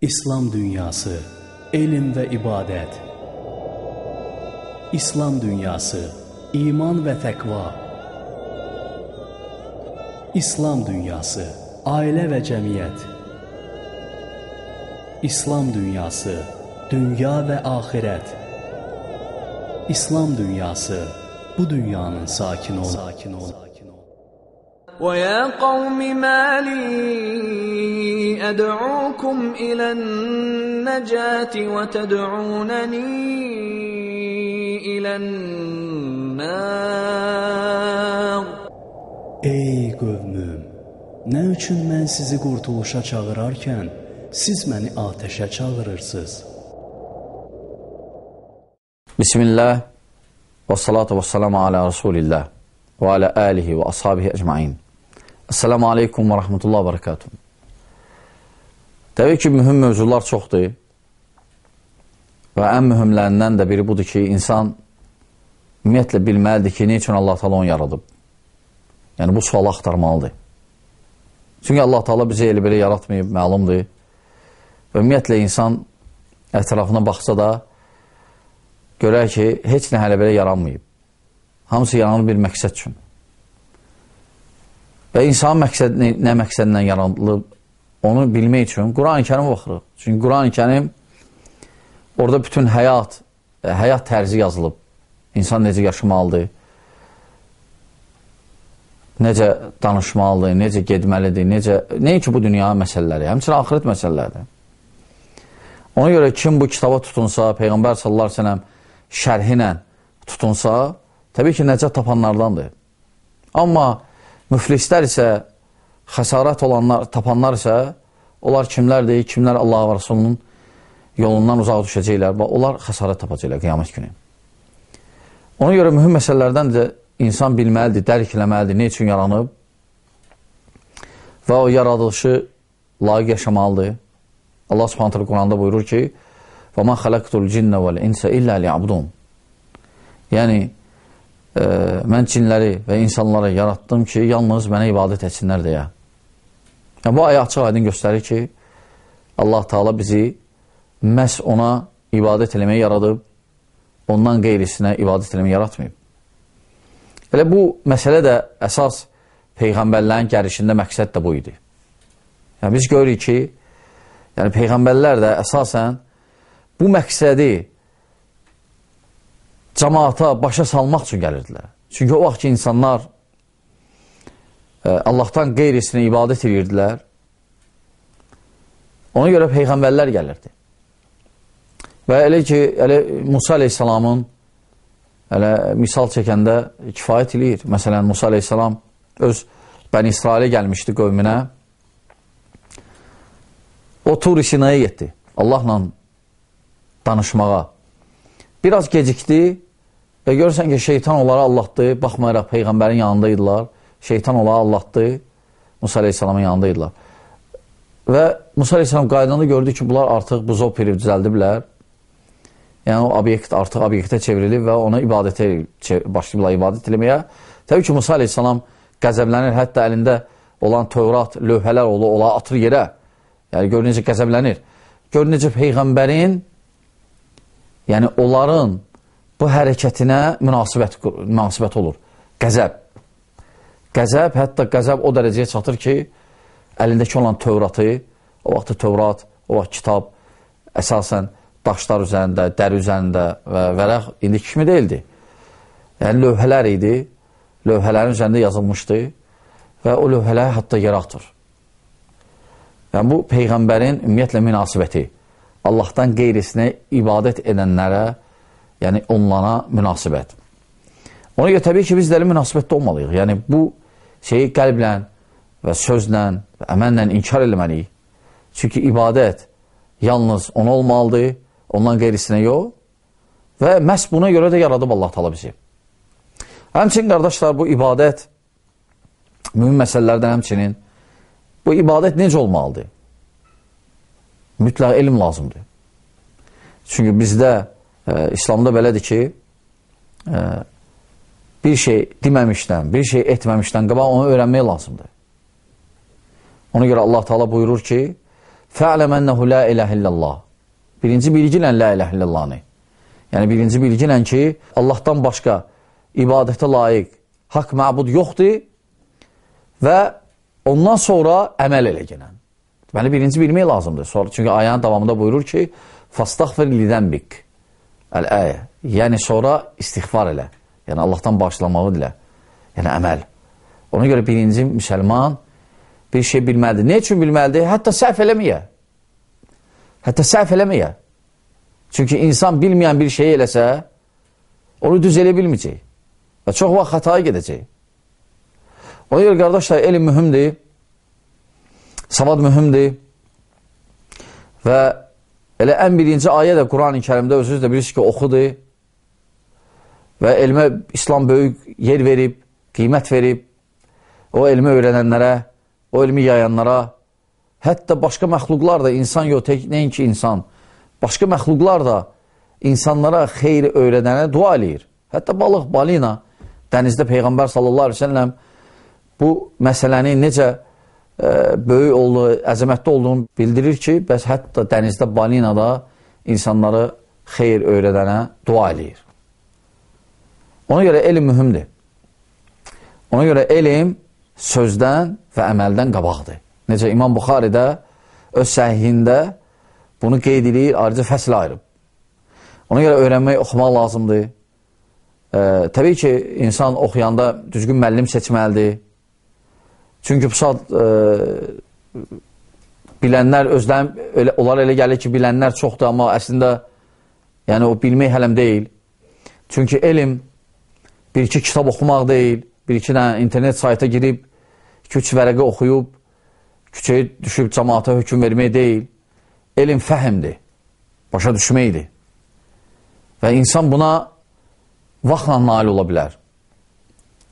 İslam dünyası, elm və ibadət. İslam dünyası, iman və təqva. İslam dünyası, ailə və cəmiyyət. İslam dünyası, dünya və axirət. İslam dünyası, bu dünyanın sakini ol. Sakin ol. ويا قوم ما لي أدعوكم إلى النجاة وتدعونني إلى النار Ey qövmüm, nə üçün mən sizi qurtuluşa çağırarkən siz məni atəşə çağırırsınız? Bismillah və salatu və salamu alə Rasulillah və alə alihi və ashabihi əcmain. Esselamu aleykum və rəhmətullah və bərəkatuhu. Təbii ki, mühüm mövzular çoxdur və ən mühümlərindən də biri budur ki, insan ümumiyyətlə bilməlidir ki, ne üçün Allah taala onu yaradıb? Yəni, bu sualı axtarmalıdır. Çünki Allah taala bizi elə belə yaratmayıb, məlumdur. Və ümumiyyətlə, insan ətrafına baxsa da, görər ki, heç nə hələ belə yaranmayıb. Hamısı yaranır bir məqsəd üçün. Və insan məqsəd, nə, nə məqsədlə yaradılıb, onu bilmək üçün Quran-ı kərimə baxırıq. Çünki Quran-ı kərim orada bütün həyat, e, həyat tərzi yazılıb. İnsan necə yaşamalıdır, necə danışmalıdır, necə gedməlidir, necə, nəyə bu dünya məsələləri, həmçinin axirət məsələləridir. Ona görə kim bu kitaba tutunsa, Peyğəmbər sallallahu əleyhi və səlləm şərhi ilə tutunsa, təbii ki, nəcət tapanlardandır. Amma müflislər isə, xəsarət olanlar, tapanlar isə, onlar kimlərdir? Kimlər Allah və Rasulunun yolundan uzaq düşəcəklər və onlar xəsarət tapacaqlar qiyamət günü. Ona görə mühüm məsələlərdən də insan bilməlidir, dərk eləməlidir, ne üçün yaranıb və o yaradılışı layiq yaşamalıdır. Allah subhanətələ Quranda buyurur ki, وَمَا خَلَقْتُ الْجِنَّ وَالْاِنْسَ إِلَّا لِعَبْدُونَ Yəni, e, mən cinləri və insanları yaratdım ki, yalnız mənə ibadət etsinlər deyə. Yəni, bu ayə açıq aydın göstərir ki, Allah Taala bizi məhz ona ibadət eləməyə yaradıb, ondan qeyrisinə ibadət eləməyə yaratmayıb. Elə bu məsələ də əsas Peyğəmbərlərin gəlişində məqsəd də bu idi. Yəni, biz görürük ki, yəni, Peyğəmbərlər də əsasən bu məqsədi cəmaata başa salmaq üçün gəlirdilər. Çünki o vaxt ki, insanlar e, Allahdan qeyrisinə ibadət edirdilər. Ona görə Peyğəmbərlər gəlirdi. Və elə ki, elə Musa aleyhissalamın elə misal çəkəndə kifayət eləyir. Məsələn, Musa aleyhissalam öz Bəni İsrailə gəlmişdi qövmünə. O Tur-i Sinaya getdi. Allahla danışmağa. Biraz gecikdi Və görürsən ki, şeytan onları allatdı, baxmayaraq Peyğəmbərin yanındaydılar. Şeytan onları allatdı, Musa Aleyhisselamın yanındaydılar. Və Musa Aleyhisselam qaydanda gördü ki, bunlar artıq buzov peri düzəldiblər. Yəni, o obyekt artıq obyektə çevrilib və ona ibadətə başlayıblar ibadət eləməyə. Təbii ki, Musa Aleyhisselam qəzəblənir, hətta əlində olan Tövrat, lövhələr olur, ola atır yerə. Yəni, gör necə qəzəblənir. Gör necə Peyğəmbərin, yəni onların bu hərəkətinə münasibət, münasibət olur. Qəzəb. Qəzəb, hətta qəzəb o dərəcəyə çatır ki, əlindəki olan Tövratı, o vaxt Tövrat, o vaxt kitab əsasən daşlar üzərində, dəri üzərində və vərəq indi kimi deyildi. Yəni, lövhələr idi, lövhələrin üzərində yazılmışdı və o lövhələri hətta yerə atır. Yəni, bu Peyğəmbərin ümumiyyətlə münasibəti, Allahdan qeyrisinə ibadət edənlərə yəni onlara münasibət. Ona görə təbii ki, biz dəli münasibətdə olmalıyıq. Yəni bu şeyi qəlblə və sözlə və əməllə inkar eləməliyik. Çünki ibadət yalnız ona olmalıdır, ondan qeyrisinə yox. Və məhz buna görə də yaradıb Allah tala bizi. Həmçin, qardaşlar, bu ibadət mühüm məsələlərdən həmçinin bu ibadət necə olmalıdır? Mütləq elm lazımdır. Çünki bizdə e, İslamda belədir ki, e, bir şey deməmişdən, bir şey etməmişdən qabaq onu öyrənmək lazımdır. Ona görə Allah Taala buyurur ki, Fə'ləm ənəhu la iləhə illallah. Birinci bilgilən la iləhə illallahını. Yəni, birinci bilgilən ki, Allahdan başqa ibadətə layiq haqq məbud yoxdur və ondan sonra əməl elə gələn. Deməli, birinci bilmək lazımdır. Sonra, çünki ayənin davamında buyurur ki, Fastaxfir lidənbik. Əl-əyə. Yəni, sonra istighfar elə. Yəni, Allahdan bağışlamağı dilə. Yəni, əməl. Ona görə birinci müsəlman bir şey bilməlidir. Ne üçün bilməlidir? Hətta səhv eləməyə. Hətta səhv eləməyə. Çünki insan bilməyən bir şey eləsə, onu düz elə bilməyəcək. Və çox vaxt xətaya gedəcək. Ona görə, qardaşlar, elm mühümdir. Savad mühümdir. Və elə ən birinci ayə də Quran-ı kərimdə özünüz də bilirsiniz ki, oxudur. Və elmə İslam böyük yer verib, qiymət verib. O elmi öyrənənlərə, o elmi yayanlara, hətta başqa məxluqlar da insan yox, tek, nəinki insan, başqa məxluqlar da insanlara xeyri öyrədənə dua eləyir. Hətta balıq, balina, dənizdə Peyğəmbər sallallahu aleyhi ve selləm bu məsələni necə böyük olduğu, əzəmətli olduğunu bildirir ki, bəs hətta dənizdə balina da insanları xeyr öyrədənə dua eləyir. Ona görə elm mühümdir. Ona görə elm sözdən və əməldən qabaqdır. Necə İmam Buxaridə öz səhihində bunu qeyd edir, ayrıca fəslə ayırıb. Ona görə öyrənmək, oxumaq lazımdır. E, təbii ki, insan oxuyanda düzgün müəllim seçməlidir. Çünki bu saat e, bilənlər özlərim, elə, onlar elə gəlir ki, bilənlər çoxdur, amma əslində yəni o bilmək hələm deyil. Çünki elm bir-iki kitab oxumaq deyil, bir-iki internet sayta girib üç vərəqə oxuyub, küçəyə düşüb cəmaata hökum vermək deyil, elm fəhimdir, başa düşməkdir. Və insan buna vaxtla nail ola bilər.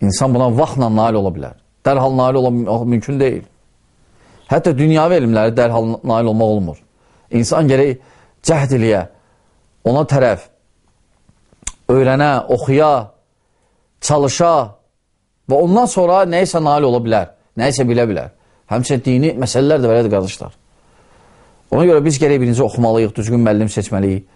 İnsan buna vaxtla nail ola bilər. Dərhal nail olmaq mümkün deyil. Hətta dünyavi elmləri dərhal nail olmaq olmur. İnsan gərək cəhd eləyə, ona tərəf öyrənə, oxuya, çalışa və ondan sonra nəyisə nail ola bilər nəyisə bilə bilər. Həmçinin dini məsələlər də belədir, qardaşlar. Ona görə biz gərək birinci oxumalıyıq, düzgün müəllim seçməliyik,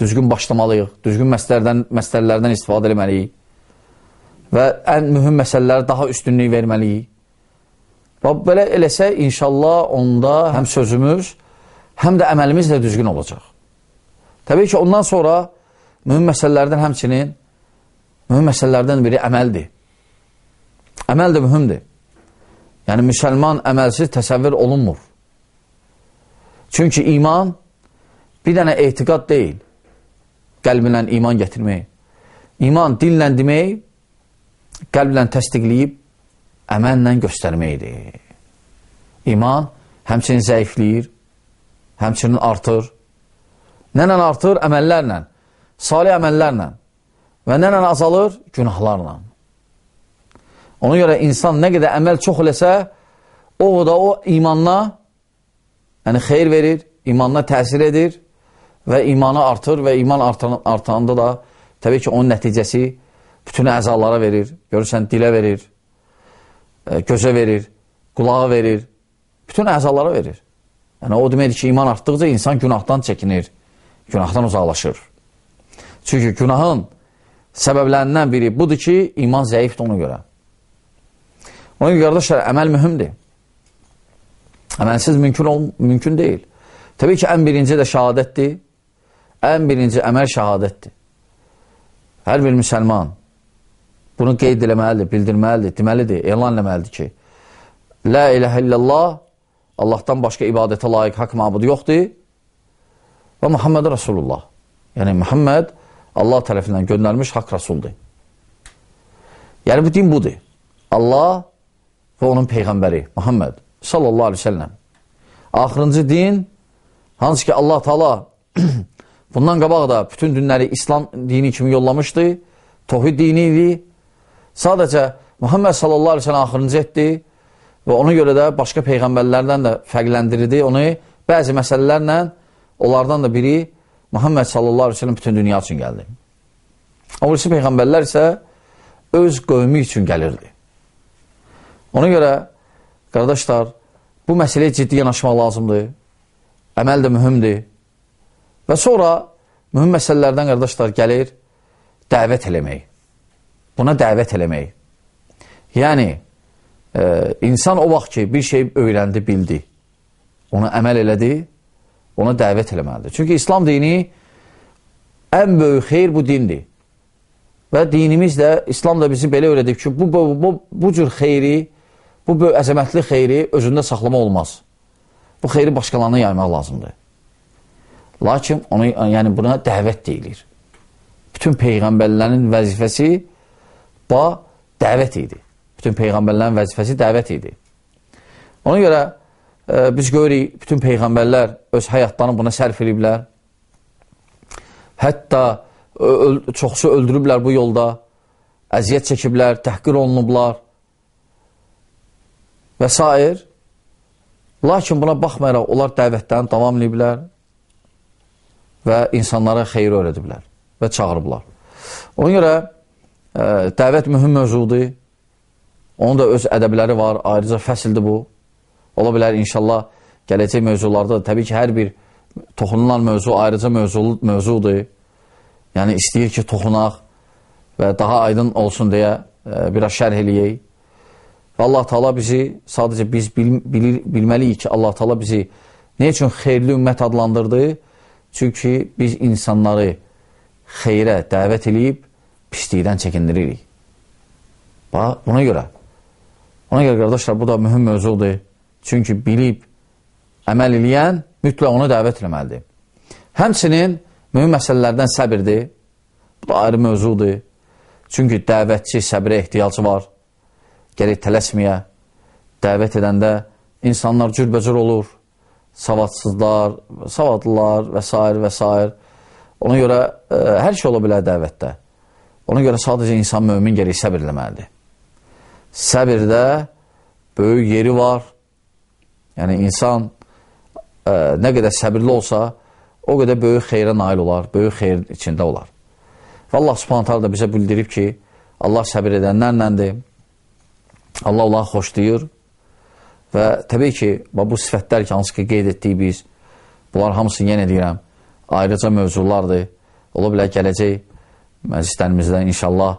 düzgün başlamalıyıq, düzgün məsələlərdən, məsələlərdən istifadə etməliyik və ən mühüm məsələlərə daha üstünlük verməliyik. Və belə eləsə, inşallah onda həm sözümüz, həm də əməlimiz də düzgün olacaq. Təbii ki, ondan sonra mühüm məsələlərdən həmçinin, mühüm məsələlərdən biri əməldir. Əməl də mühümdir. Yəni, müsəlman əməlsiz təsəvvür olunmur. Çünki iman bir dənə etiqad deyil, qəlblə iman gətirmək. İman dillə demək, qəlblə təsdiqləyib, əməllə göstərməkdir. İman həmçinin zəifləyir, həmçinin artır. Nənə artır? Əməllərlə, salih əməllərlə və nənə azalır? Günahlarla. Ona görə insan nə qədər əməl çox eləsə, o da o imanla yəni xeyr verir, imanla təsir edir və imanı artır və iman artan, artanda da təbii ki, onun nəticəsi bütün əzalara verir. Görürsən, dilə verir, e, gözə verir, qulağa verir, bütün əzalara verir. Yəni, o deməkdir ki, iman artdıqca insan günahdan çəkinir, günahdan uzaqlaşır. Çünki günahın səbəblərindən biri budur ki, iman zəifdir ona görə. Ona görə qardaşlar, əməl mühümdir. Əməlsiz mümkün, ol, mümkün deyil. Təbii ki, ən birinci də şəhadətdir. Ən birinci əməl şəhadətdir. Hər bir müsəlman bunu qeyd eləməlidir, bildirməlidir, deməlidir, elan eləməlidir ki, Lə iləhə illallah, Allahdan başqa ibadətə layiq haqq mabud yoxdur və Muhammed Rasulullah. Yəni, Muhammed Allah tərəfindən göndərmiş haqq Rasuldur. Yəni, bu din budur. Allah və onun Peyğəmbəri Muhammed sallallahu aleyhi ve sellem. Axırıncı din, hansı ki Allah Taala bundan qabaq da bütün dinləri İslam dini kimi yollamışdı, tohid dini idi. Sadəcə Muhammed sallallahu aleyhi ve sellem axırıncı etdi və ona görə də başqa Peyğəmbərlərdən də fərqləndirirdi onu bəzi məsələlərlə, onlardan da biri Muhammed sallallahu aleyhi ve sellem bütün dünya üçün gəldi. O birisi Peyğəmbərlər isə öz qövmü üçün gəlirdi. Ona görə, qardaşlar, bu məsələyə ciddi yanaşmaq lazımdır. əməl də mühümdir. Və sonra mühüm məsələlərdən qardaşlar gəlir dəvət eləmək. Buna dəvət eləmək. Yəni, e, insan o vaxt ki, bir şey öyrəndi, bildi, ona əməl elədi, ona dəvət eləməlidir. Çünki İslam dini ən böyük xeyr bu dindir. Və dinimiz də, İslam da bizi belə öyrədib ki, bu, bu, bu, bu cür xeyri, bu böyük əzəmətli xeyri özündə saxlama olmaz. Bu xeyri başqalarına yaymaq lazımdır. Lakin onu, yəni buna dəvət deyilir. Bütün peyğəmbərlərin vəzifəsi ba dəvət idi. Bütün peyğəmbərlərin vəzifəsi dəvət idi. Ona görə e, biz görürük, bütün peyğəmbərlər öz həyatlarını buna sərf ediblər. Hətta öl çoxsu öldürüblər bu yolda, əziyyət çəkiblər, təhqir olunublar və s. Lakin buna baxmayaraq onlar dəvətlərini davam ediblər və insanlara xeyri öyrədiblər və çağırıblar. Ona görə dəvət mühüm mövzudur. Onun da öz ədəbləri var, ayrıca fəsildir bu. Ola bilər inşallah gələcək mövzularda təbii ki, hər bir toxunulan mövzu ayrıca mövzu, mövzudur. Yəni istəyir ki, toxunaq və daha aydın olsun deyə e, biraz şərh eləyək. Və Allah Taala bizi sadəcə biz bil, bilir, bilməliyik ki, Allah Taala bizi nə üçün xeyirli ümmət adlandırdı? Çünki biz insanları xeyrə dəvət eləyib pislikdən çəkindiririk. Bax, buna görə. Ona görə qardaşlar, bu da mühüm mövzudur. Çünki bilib əməl eləyən mütləq onu dəvət eləməlidir. Həmçinin Mühüm məsələlərdən səbirdir. Bu da ayrı mövzudur. Çünki dəvətçi səbirə ehtiyacı var. Gerək tələsməyə. Dəvət edəndə insanlar cürbəcür olur. Savadsızlar, savadlılar və s. və s. Ona görə ə, e, hər şey ola bilər dəvətdə. Ona görə sadəcə insan mömin gerək səbir eləməlidir. Səbirdə böyük yeri var. Yəni insan ə, e, nə qədər səbirli olsa, o qədər böyük xeyrə nail olar, böyük xeyr içində olar. Və Allah subhanətə da bizə bildirib ki, Allah səbir edənlərləndir, Allah onları xoşlayır və təbii ki, bu sifətlər ki, hansı ki, qeyd etdik biz, bunlar hamısı yenə deyirəm, ayrıca mövzulardır. Ola bilər gələcək məclislərimizdə inşallah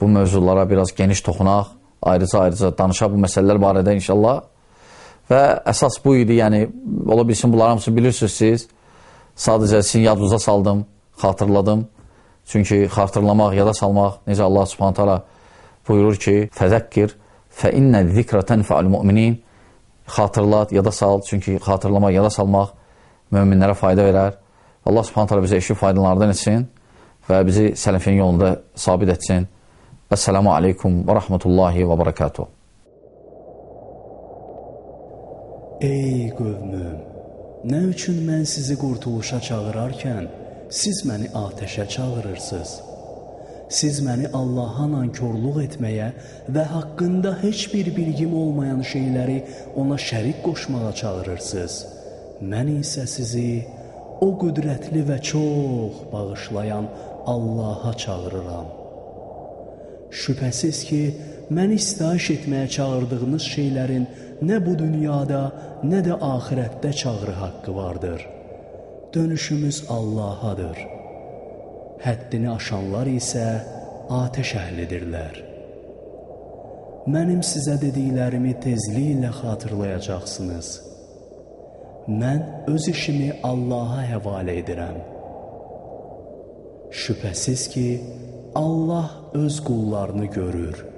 bu mövzulara biraz geniş toxunaq, ayrıca-ayrıca danışaq bu məsələlər barədə inşallah. Və əsas bu idi, yəni, ola bilsin, bunlar hamısı bilirsiniz siz, Sadəcə sizin yadınıza saldım, xatırladım. Çünki xatırlamaq, yada salmaq, necə Allah subhanət hala buyurur ki, fəzəkkir fə innə zikrə tənfəul müminin xatırlat, yada sal, çünki xatırlamaq, yada salmaq möminlərə fayda verər. Allah subhanət hala bizə eşi faydalardan etsin və bizi sələfin yolunda sabit etsin. Əssəlamu aleykum və rəhmətullahi və bərəkatuhu. Ey qövmüm! Nə üçün mən sizi qurtuluşa çağırarkən siz məni atəşə çağırırsınız? Siz məni Allaha nankorluq etməyə və haqqında heç bir bilgim olmayan şeyləri ona şərik qoşmağa çağırırsınız. Mən isə sizi o qüdrətli və çox bağışlayan Allaha çağırıram. Şübhəsiz ki, məni istahiş etməyə çağırdığınız şeylərin nə bu dünyada, nə də axirətdə çağrı haqqı vardır. Dönüşümüz Allahadır. Həddini aşanlar isə atəş əhlidirlər. Mənim sizə dediklərimi tezliklə xatırlayacaqsınız. Mən öz işimi Allaha həvalə edirəm. Şübhəsiz ki, Allah öz qullarını görür.